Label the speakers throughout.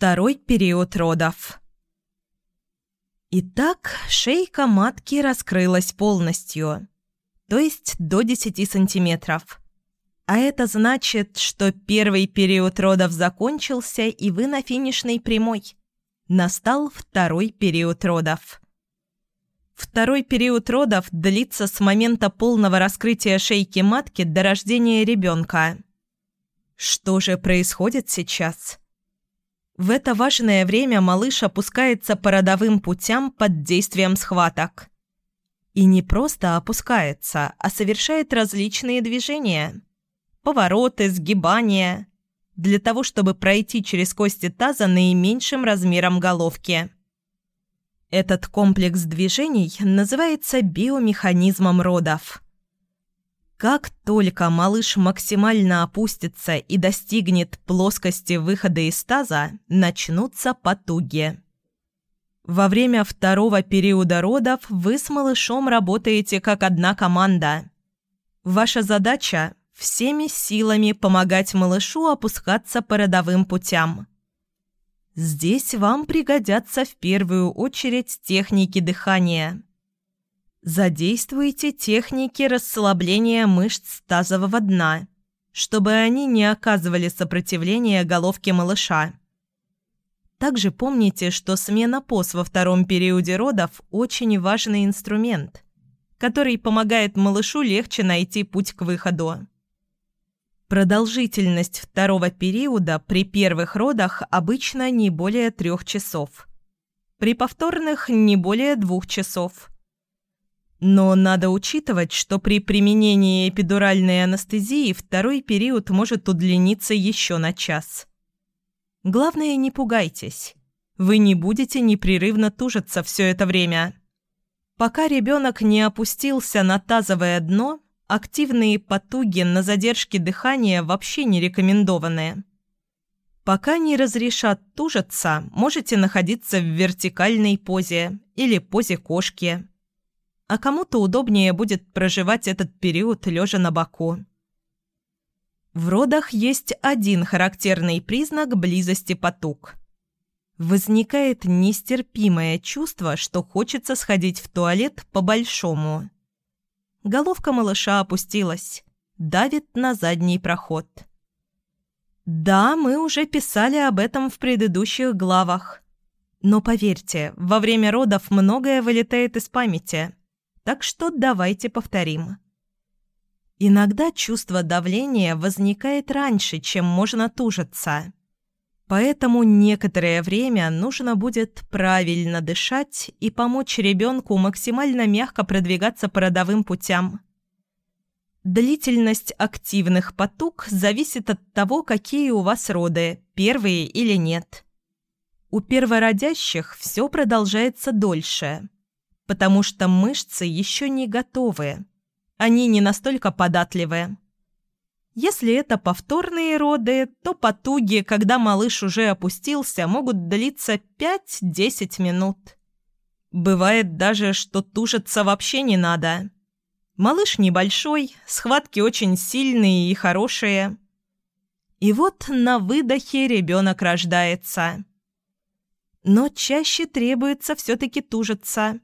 Speaker 1: Второй период родов. Итак, шейка матки раскрылась полностью, то есть до 10 сантиметров. А это значит, что первый период родов закончился, и вы на финишной прямой. Настал второй период родов. Второй период родов длится с момента полного раскрытия шейки матки до рождения ребенка. Что же происходит сейчас? В это важное время малыш опускается по родовым путям под действием схваток. И не просто опускается, а совершает различные движения. Повороты, сгибания. Для того, чтобы пройти через кости таза наименьшим размером головки. Этот комплекс движений называется биомеханизмом родов. Как только малыш максимально опустится и достигнет плоскости выхода из таза, начнутся потуги. Во время второго периода родов вы с малышом работаете как одна команда. Ваша задача – всеми силами помогать малышу опускаться по родовым путям. Здесь вам пригодятся в первую очередь техники дыхания – Задействуйте техники расслабления мышц тазового дна, чтобы они не оказывали сопротивления головке малыша. Также помните, что смена поз во втором периоде родов – очень важный инструмент, который помогает малышу легче найти путь к выходу. Продолжительность второго периода при первых родах обычно не более трех часов. При повторных – не более двух часов. Но надо учитывать, что при применении эпидуральной анестезии второй период может удлиниться еще на час. Главное, не пугайтесь. Вы не будете непрерывно тужиться все это время. Пока ребенок не опустился на тазовое дно, активные потуги на задержке дыхания вообще не рекомендованы. Пока не разрешат тужиться, можете находиться в вертикальной позе или позе кошки – а кому-то удобнее будет проживать этот период лежа на боку. В родах есть один характерный признак близости потуг. Возникает нестерпимое чувство, что хочется сходить в туалет по-большому. Головка малыша опустилась, давит на задний проход. Да, мы уже писали об этом в предыдущих главах. Но поверьте, во время родов многое вылетает из памяти – так что давайте повторим. Иногда чувство давления возникает раньше, чем можно тужиться. Поэтому некоторое время нужно будет правильно дышать и помочь ребенку максимально мягко продвигаться по родовым путям. Длительность активных потуг зависит от того, какие у вас роды, первые или нет. У первородящих все продолжается дольше – потому что мышцы еще не готовы. Они не настолько податливы. Если это повторные роды, то потуги, когда малыш уже опустился, могут длиться 5-10 минут. Бывает даже, что тужиться вообще не надо. Малыш небольшой, схватки очень сильные и хорошие. И вот на выдохе ребенок рождается. Но чаще требуется все-таки тужиться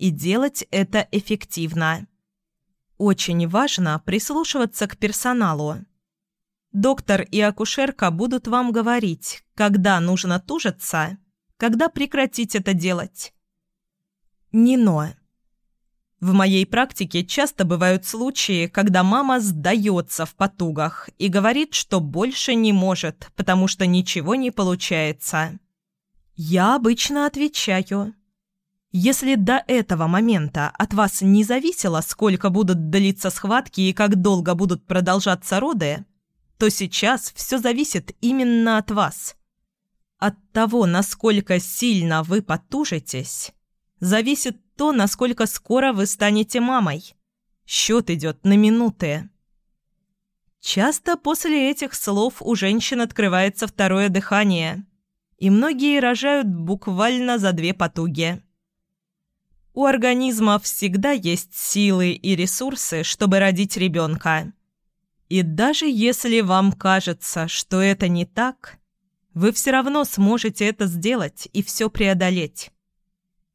Speaker 1: и делать это эффективно. Очень важно прислушиваться к персоналу. Доктор и акушерка будут вам говорить, когда нужно тужиться, когда прекратить это делать. Не но. В моей практике часто бывают случаи, когда мама сдается в потугах и говорит, что больше не может, потому что ничего не получается. Я обычно отвечаю – если до этого момента от вас не зависело, сколько будут длиться схватки и как долго будут продолжаться роды, то сейчас все зависит именно от вас. От того, насколько сильно вы потужитесь, зависит то, насколько скоро вы станете мамой. Счет идет на минуты. Часто после этих слов у женщин открывается второе дыхание, и многие рожают буквально за две потуги. У организма всегда есть силы и ресурсы, чтобы родить ребенка. И даже если вам кажется, что это не так, Вы все равно сможете это сделать и все преодолеть.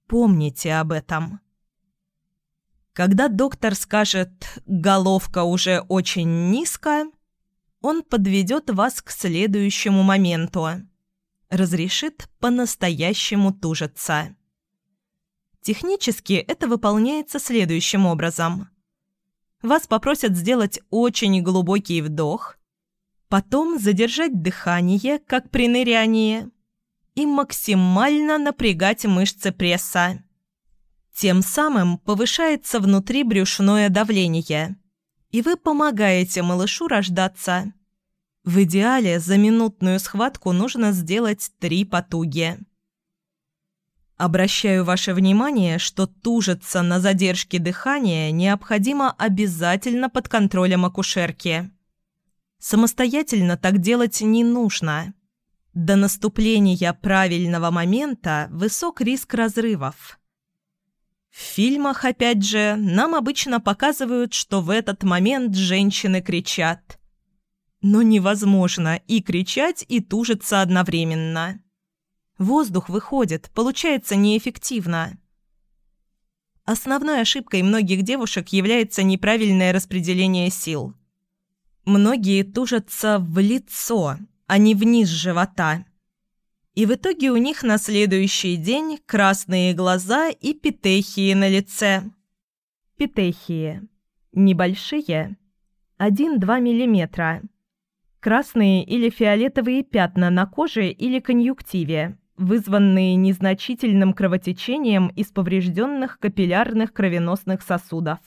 Speaker 1: Помните об этом. Когда доктор скажет «головка уже очень низко», он подведет вас к следующему моменту. Разрешит по-настоящему тужиться. Технически это выполняется следующим образом. Вас попросят сделать очень глубокий вдох, потом задержать дыхание, как при нырянии, и максимально напрягать мышцы пресса. Тем самым повышается внутрибрюшное давление, и вы помогаете малышу рождаться. В идеале за минутную схватку нужно сделать три потуги. Обращаю ваше внимание, что тужиться на задержке дыхания необходимо обязательно под контролем акушерки. Самостоятельно так делать не нужно. До наступления правильного момента высок риск разрывов. В фильмах, опять же, нам обычно показывают, что в этот момент женщины кричат. Но невозможно и кричать, и тужиться одновременно. Воздух выходит, получается неэффективно. Основной ошибкой многих девушек является неправильное распределение сил. Многие тужатся в лицо, а не вниз живота – и в итоге у них на следующий день красные глаза и петехии на лице. Петехии. Небольшие. 1-2 мм. Красные или фиолетовые пятна на коже или конъюнктиве, вызванные незначительным кровотечением из поврежденных капиллярных кровеносных сосудов.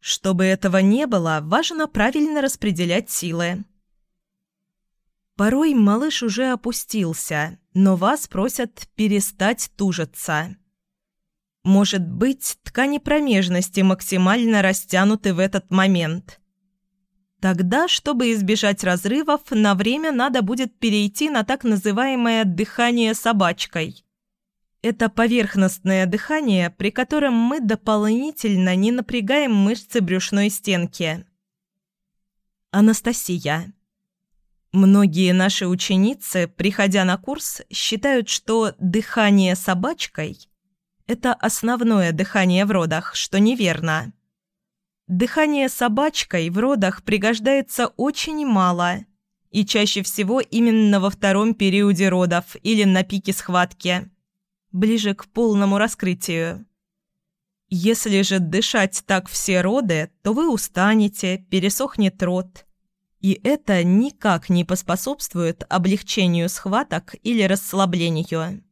Speaker 1: Чтобы этого не было, важно правильно распределять силы. Порой малыш уже опустился, но вас просят перестать тужиться. Может быть, ткани промежности максимально растянуты в этот момент. Тогда, чтобы избежать разрывов, на время надо будет перейти на так называемое «дыхание собачкой». Это поверхностное дыхание, при котором мы дополнительно не напрягаем мышцы брюшной стенки. Анастасия. Многие наши ученицы, приходя на курс, считают, что дыхание собачкой – это основное дыхание в родах, что неверно. Дыхание собачкой в родах пригождается очень мало и чаще всего именно во втором периоде родов или на пике схватки, ближе к полному раскрытию. Если же дышать так все роды, то вы устанете, пересохнет рот – и это никак не поспособствует облегчению схваток или расслаблению.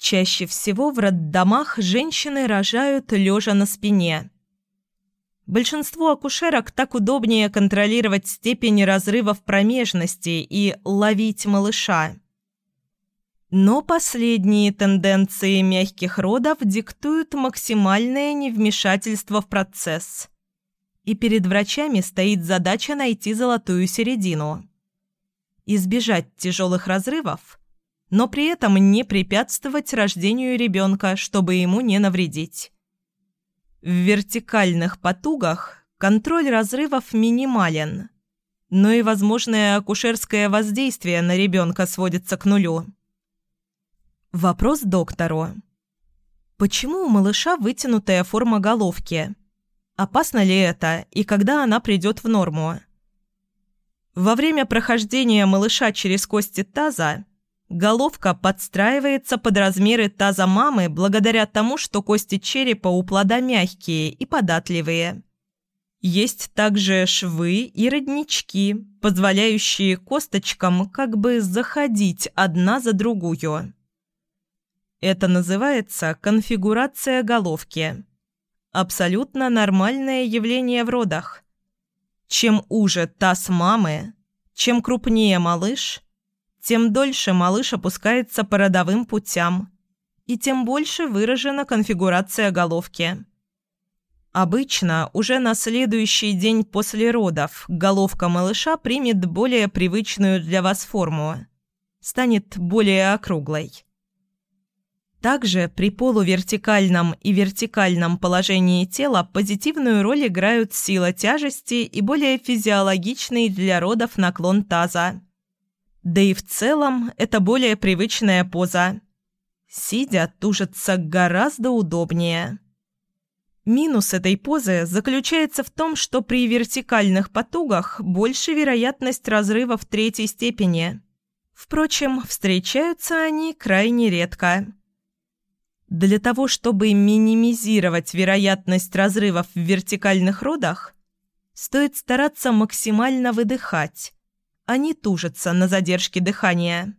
Speaker 1: Чаще всего в роддомах женщины рожают лежа на спине. Большинству акушерок так удобнее контролировать степень разрывов промежности и ловить малыша. Но последние тенденции мягких родов диктуют максимальное невмешательство в процесс – и перед врачами стоит задача найти золотую середину. Избежать тяжелых разрывов, но при этом не препятствовать рождению ребенка, чтобы ему не навредить. В вертикальных потугах контроль разрывов минимален, но и возможное акушерское воздействие на ребенка сводится к нулю. Вопрос доктору. Почему у малыша вытянутая форма головки? Опасно ли это и когда она придет в норму? Во время прохождения малыша через кости таза головка подстраивается под размеры таза мамы благодаря тому, что кости черепа у плода мягкие и податливые. Есть также швы и роднички, позволяющие косточкам как бы заходить одна за другую. Это называется конфигурация головки. Абсолютно нормальное явление в родах. Чем уже таз мамы, чем крупнее малыш, тем дольше малыш опускается по родовым путям, и тем больше выражена конфигурация головки. Обычно уже на следующий день после родов головка малыша примет более привычную для вас форму, станет более округлой. Также при полувертикальном и вертикальном положении тела позитивную роль играют сила тяжести и более физиологичный для родов наклон таза. Да и в целом это более привычная поза. Сидя, тужится гораздо удобнее. Минус этой позы заключается в том, что при вертикальных потугах больше вероятность разрыва в третьей степени. Впрочем, встречаются они крайне редко. Для того, чтобы минимизировать вероятность разрывов в вертикальных родах, стоит стараться максимально выдыхать, не тужиться на задержке дыхания.